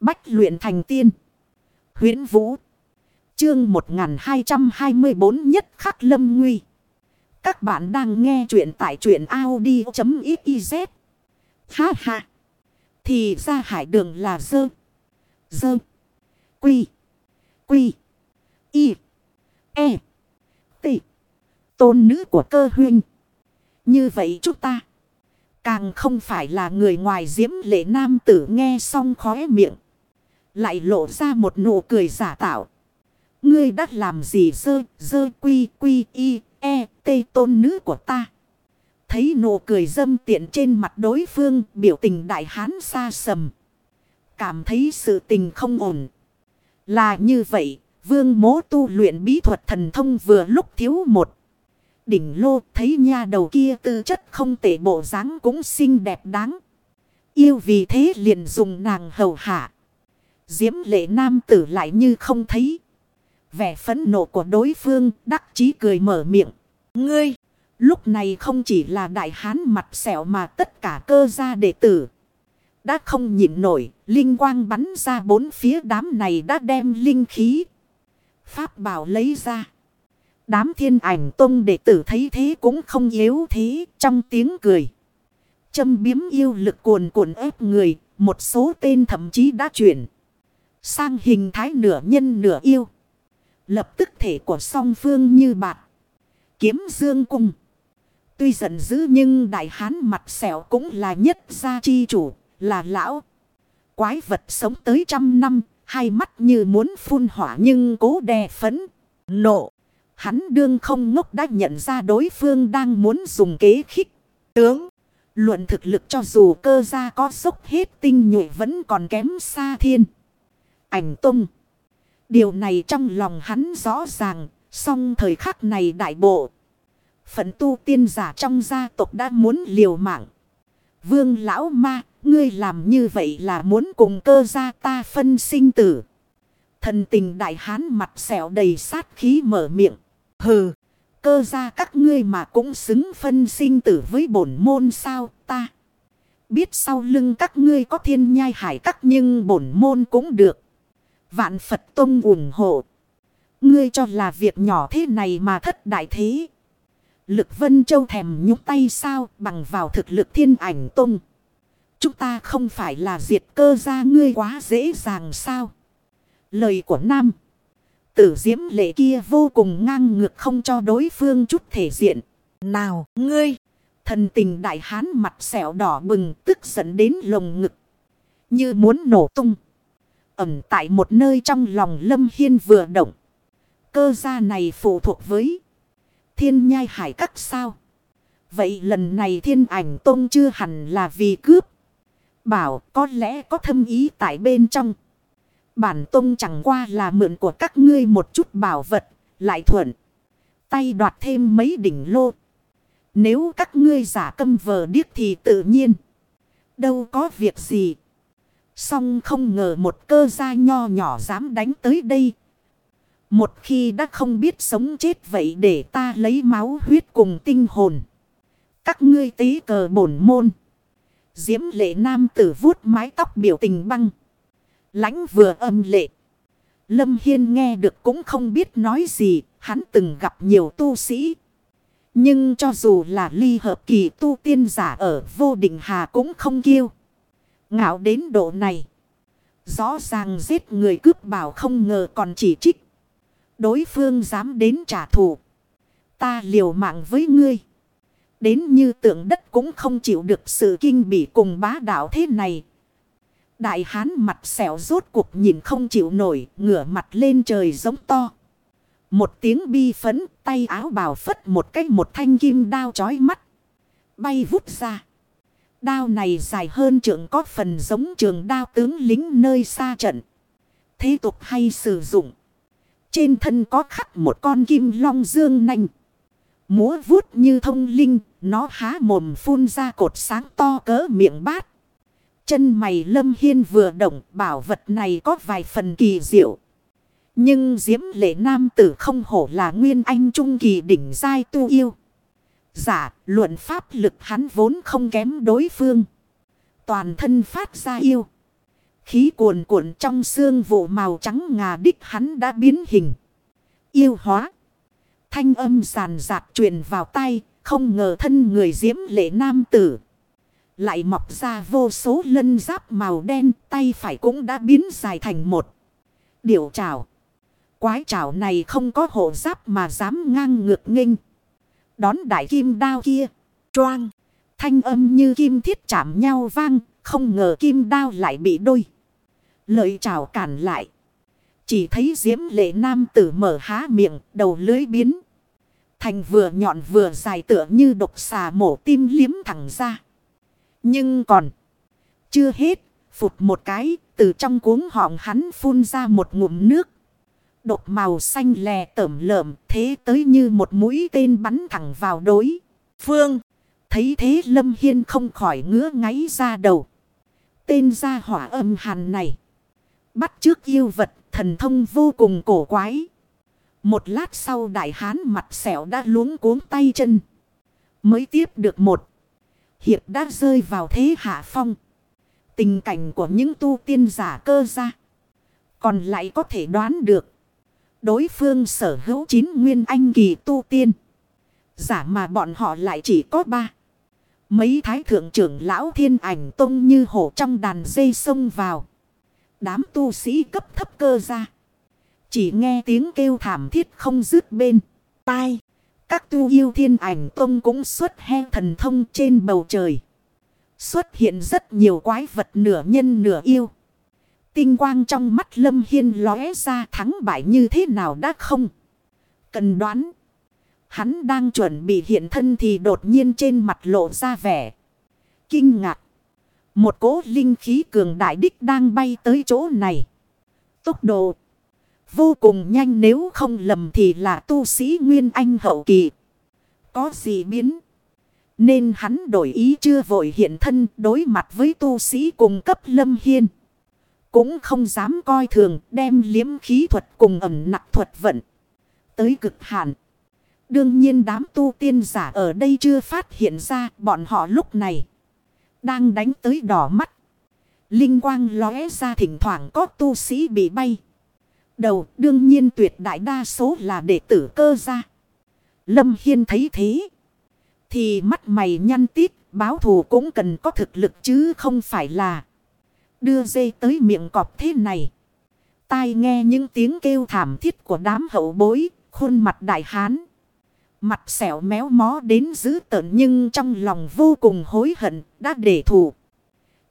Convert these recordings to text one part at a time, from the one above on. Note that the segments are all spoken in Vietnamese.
Bách luyện thành tiên. huyễn Vũ. Chương 1224 nhất khắc lâm nguy. Các bạn đang nghe truyện tại truyện Audi.xyz. Ha ha. Thì ra hải đường là dơ. Dơ. Quy. Quy. Y. E. T. Tôn nữ của cơ huynh. Như vậy chúng ta. Càng không phải là người ngoài diễm lệ nam tử nghe xong khóe miệng. Lại lộ ra một nụ cười giả tạo. Ngươi đã làm gì dơ, dơ quy, quy, y, e, tê tôn nữ của ta. Thấy nụ cười dâm tiện trên mặt đối phương, biểu tình đại hán xa sầm. Cảm thấy sự tình không ổn. Là như vậy, vương mố tu luyện bí thuật thần thông vừa lúc thiếu một đỉnh lô thấy nha đầu kia tư chất không tệ bộ dáng cũng xinh đẹp đáng. Yêu vì thế liền dùng nàng hầu hạ. Diễm lệ nam tử lại như không thấy. Vẻ phẫn nộ của đối phương đắc chí cười mở miệng. Ngươi, lúc này không chỉ là đại hán mặt sẹo mà tất cả cơ gia đệ tử. Đã không nhịn nổi, linh quang bắn ra bốn phía đám này đã đem linh khí. Pháp bảo lấy ra. Đám thiên ảnh tông đệ tử thấy thế cũng không yếu thế trong tiếng cười. Châm biếm yêu lực cuồn cuộn ép người, một số tên thậm chí đã chuyển. Sang hình thái nửa nhân nửa yêu. Lập tức thể của song phương như bạc. Kiếm dương cung. Tuy giận dữ nhưng đại hán mặt sẹo cũng là nhất gia chi chủ, là lão. Quái vật sống tới trăm năm, hai mắt như muốn phun hỏa nhưng cố đè phấn, nộ. Hắn đương không ngốc đã nhận ra đối phương đang muốn dùng kế khích. Tướng, luận thực lực cho dù cơ gia có sốc hết tinh nhuệ vẫn còn kém xa thiên. Ảnh tung. Điều này trong lòng hắn rõ ràng, song thời khắc này đại bộ. Phận tu tiên giả trong gia tộc đã muốn liều mạng. Vương lão ma, ngươi làm như vậy là muốn cùng cơ gia ta phân sinh tử. Thần tình đại hán mặt xẻo đầy sát khí mở miệng. Hừ, cơ gia các ngươi mà cũng xứng phân sinh tử với bổn môn sao ta. Biết sau lưng các ngươi có thiên nhai hải các nhưng bổn môn cũng được. Vạn Phật Tông ủng hộ. Ngươi cho là việc nhỏ thế này mà thất đại thế. Lực Vân Châu thèm nhúc tay sao bằng vào thực lực thiên ảnh Tông. Chúng ta không phải là diệt cơ ra ngươi quá dễ dàng sao. Lời của Nam. Tử diễm lệ kia vô cùng ngang ngược không cho đối phương chút thể diện. Nào, ngươi! Thần tình đại hán mặt sẹo đỏ bừng tức giận đến lồng ngực. Như muốn nổ tung. Ẩm tại một nơi trong lòng lâm hiên vừa động. Cơ gia này phụ thuộc với thiên nhai hải các sao. Vậy lần này thiên ảnh tông chưa hẳn là vì cướp. Bảo có lẽ có thâm ý tại bên trong. Bản tông chẳng qua là mượn của các ngươi một chút bảo vật, lại thuận. Tay đoạt thêm mấy đỉnh lô. Nếu các ngươi giả câm vờ điếc thì tự nhiên. Đâu có việc gì. Xong không ngờ một cơ gia nho nhỏ dám đánh tới đây. Một khi đã không biết sống chết vậy để ta lấy máu huyết cùng tinh hồn. Các ngươi tí cờ bổn môn. Diễm lệ nam tử vuốt mái tóc biểu tình băng lãnh vừa âm lệ. Lâm Hiên nghe được cũng không biết nói gì, hắn từng gặp nhiều tu sĩ. Nhưng cho dù là ly hợp kỳ tu tiên giả ở vô định hà cũng không kêu Ngạo đến độ này. Rõ ràng giết người cướp bảo không ngờ còn chỉ trích. Đối phương dám đến trả thù. Ta liều mạng với ngươi. Đến như tượng đất cũng không chịu được sự kinh bỉ cùng bá đạo thế này. Đại hán mặt xẻo rốt cuộc nhìn không chịu nổi, ngửa mặt lên trời giống to. Một tiếng bi phấn, tay áo bào phất một cách một thanh kim đao chói mắt. Bay vút ra. Đao này dài hơn trường có phần giống trường đao tướng lính nơi xa trận. Thế tục hay sử dụng. Trên thân có khắc một con kim long dương nanh. Múa vuốt như thông linh, nó há mồm phun ra cột sáng to cỡ miệng bát. Chân mày lâm hiên vừa động bảo vật này có vài phần kỳ diệu. Nhưng diễm lệ nam tử không hổ là nguyên anh trung kỳ đỉnh giai tu yêu. Giả luận pháp lực hắn vốn không kém đối phương. Toàn thân phát ra yêu. khí cuồn cuộn trong xương vụ màu trắng ngà đích hắn đã biến hình. Yêu hóa. Thanh âm sàn dạt truyền vào tay, không ngờ thân người diễm lệ nam tử. Lại mọc ra vô số lân giáp màu đen, tay phải cũng đã biến dài thành một. Điểu trào. Quái trào này không có hộ giáp mà dám ngang ngược nghênh. Đón đại kim đao kia. Choang. Thanh âm như kim thiết chạm nhau vang. Không ngờ kim đao lại bị đôi. Lợi trào cản lại. Chỉ thấy diễm lệ nam tử mở há miệng. Đầu lưới biến. Thành vừa nhọn vừa dài tựa như độc xà mổ tim liếm thẳng ra. Nhưng còn. Chưa hết. Phụt một cái. Từ trong cuống họng hắn phun ra một ngụm nước. Đột màu xanh lè tẩm lợm thế tới như một mũi tên bắn thẳng vào đối. Phương. Thấy thế Lâm Hiên không khỏi ngứa ngáy ra đầu. Tên gia hỏa âm hàn này. Bắt trước yêu vật, thần thông vô cùng cổ quái. Một lát sau đại hán mặt xẻo đã luống cuống tay chân. Mới tiếp được một. Hiệp đã rơi vào thế hạ phong. Tình cảnh của những tu tiên giả cơ ra. Còn lại có thể đoán được. Đối phương sở hữu chín nguyên anh kỳ tu tiên. Giả mà bọn họ lại chỉ có ba. Mấy thái thượng trưởng lão thiên ảnh tông như hổ trong đàn dây sông vào. Đám tu sĩ cấp thấp cơ ra. Chỉ nghe tiếng kêu thảm thiết không dứt bên. Tai. Các tu yêu thiên ảnh tông cũng xuất he thần thông trên bầu trời. Xuất hiện rất nhiều quái vật nửa nhân nửa yêu. Tinh quang trong mắt Lâm Hiên lóe ra thắng bại như thế nào đã không. Cần đoán. Hắn đang chuẩn bị hiện thân thì đột nhiên trên mặt lộ ra vẻ. Kinh ngạc. Một cỗ linh khí cường đại đích đang bay tới chỗ này. Tốc độ. Vô cùng nhanh nếu không lầm thì là tu sĩ Nguyên Anh hậu kỳ. Có gì biến? Nên hắn đổi ý chưa vội hiện thân đối mặt với tu sĩ cùng cấp Lâm Hiên. Cũng không dám coi thường đem liếm khí thuật cùng ẩm nặng thuật vận. Tới cực hạn. Đương nhiên đám tu tiên giả ở đây chưa phát hiện ra bọn họ lúc này. Đang đánh tới đỏ mắt. Linh quang lóe ra thỉnh thoảng có tu sĩ bị bay. Đầu đương nhiên tuyệt đại đa số là đệ tử cơ gia. Lâm Hiên thấy thế. Thì mắt mày nhăn tít, báo thù cũng cần có thực lực chứ không phải là. Đưa dây tới miệng cọp thế này. Tai nghe những tiếng kêu thảm thiết của đám hậu bối, khuôn mặt đại hán. Mặt xẻo méo mó đến dữ tợn nhưng trong lòng vô cùng hối hận, đã để thủ.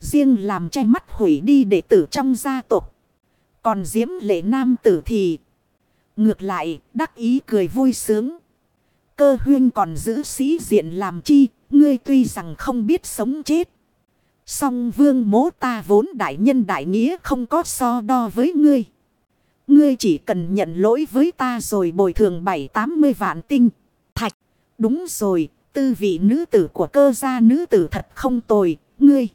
Riêng làm che mắt hủy đi đệ tử trong gia tộc. Còn diễm lệ nam tử thì... Ngược lại, đắc ý cười vui sướng. Cơ huyên còn giữ sĩ diện làm chi, ngươi tuy rằng không biết sống chết. Song vương mố ta vốn đại nhân đại nghĩa không có so đo với ngươi. Ngươi chỉ cần nhận lỗi với ta rồi bồi thường bảy tám mươi vạn tinh. Thạch. Đúng rồi, tư vị nữ tử của cơ gia nữ tử thật không tồi, ngươi.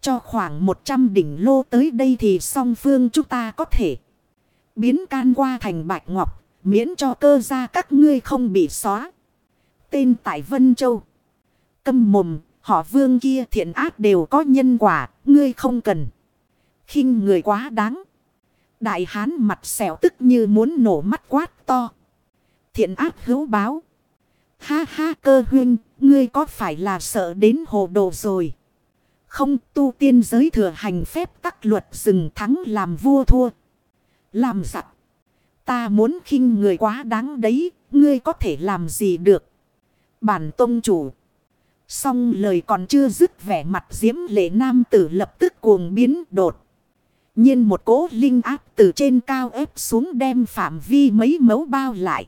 Cho khoảng 100 đỉnh lô tới đây thì song phương chúng ta có thể biến can qua thành bạch ngọc, miễn cho cơ gia các ngươi không bị xóa. Tên tại Vân Châu. Câm mồm, Họ vương kia thiện ác đều có nhân quả, ngươi không cần. khinh người quá đáng. Đại hán mặt xẻo tức như muốn nổ mắt quát to. Thiện ác hữu báo. Ha ha cơ huynh, ngươi có phải là sợ đến hồ đồ rồi? Không tu tiên giới thừa hành phép các luật rừng thắng làm vua thua. Làm giặc. Ta muốn khinh người quá đáng đấy, ngươi có thể làm gì được? Bản tông chủ. Xong lời còn chưa dứt vẻ mặt diễm lệ nam tử lập tức cuồng biến đột. nhiên một cỗ linh áp từ trên cao ép xuống đem phạm vi mấy mấu bao lại.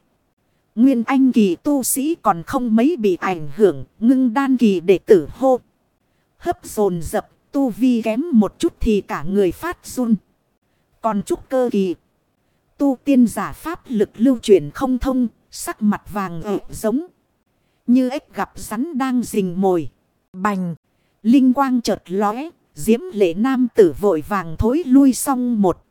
Nguyên anh kỳ tu sĩ còn không mấy bị ảnh hưởng, ngưng đan kỳ đệ tử hô. Hấp dồn dập, tu vi kém một chút thì cả người phát run. Còn chút cơ kỳ. Tu tiên giả pháp lực lưu chuyển không thông, sắc mặt vàng ợ giống. Như ếch gặp rắn đang rình mồi. Bành. Linh quang chợt lóe. Diễm lệ nam tử vội vàng thối lui xong một.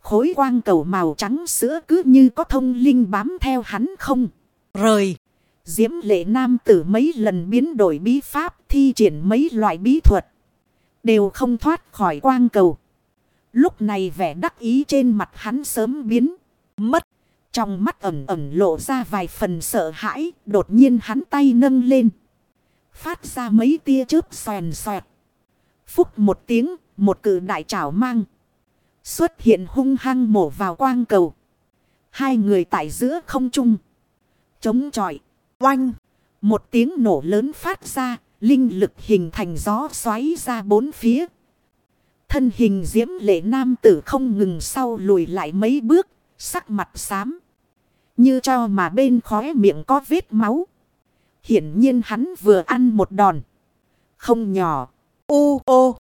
Khối quang cầu màu trắng sữa cứ như có thông linh bám theo hắn không. Rời. Diễm lệ nam tử mấy lần biến đổi bí pháp, thi triển mấy loại bí thuật. Đều không thoát khỏi quang cầu. Lúc này vẻ đắc ý trên mặt hắn sớm biến. Mất. Trong mắt ẩm ẩm lộ ra vài phần sợ hãi. Đột nhiên hắn tay nâng lên. Phát ra mấy tia chớp xoèn xoẹt. Phúc một tiếng. Một cử đại trảo mang. Xuất hiện hung hăng mổ vào quang cầu. Hai người tại giữa không trung. Chống chọi. Oanh. Một tiếng nổ lớn phát ra. Linh lực hình thành gió xoáy ra bốn phía. Thân hình diễm lệ nam tử không ngừng sau lùi lại mấy bước. Sắc mặt xám. Như cho mà bên khóe miệng có vết máu. Hiển nhiên hắn vừa ăn một đòn. Không nhỏ. U, ô.